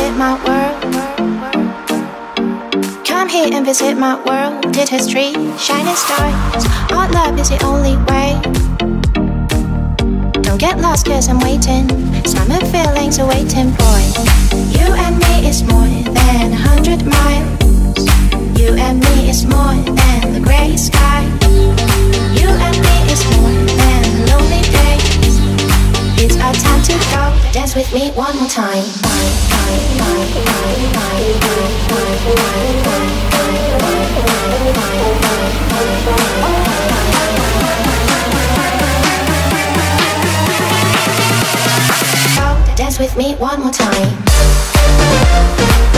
visit my world. Come here and visit my world. Did history, shining stars. Our love is the only way. Don't get lost, cause I'm waiting. Summer feelings are waiting, boy. You and me is more than a hundred miles. You and me is more than the gray sky. Me one more time. Dance with me one more time.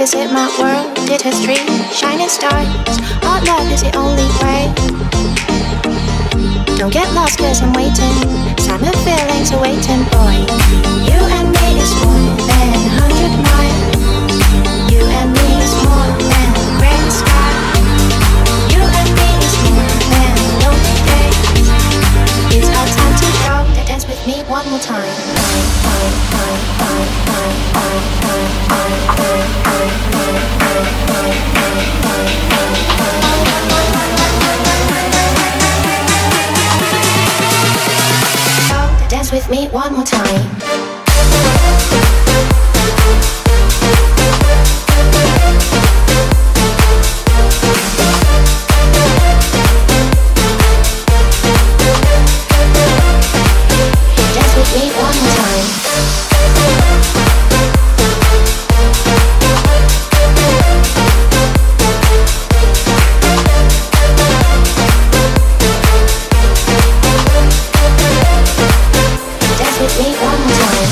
Visit my world. Did history, shining stars. Our love is the only way. Don't get lost, cause I'm waiting. Summer feelings are waiting, boy. You and me is more than a hundred miles. You and me is more than the gray sky. You and me is more than lonely days. It's our time to go. Dance with me one more time. me one more time. me one more time. away.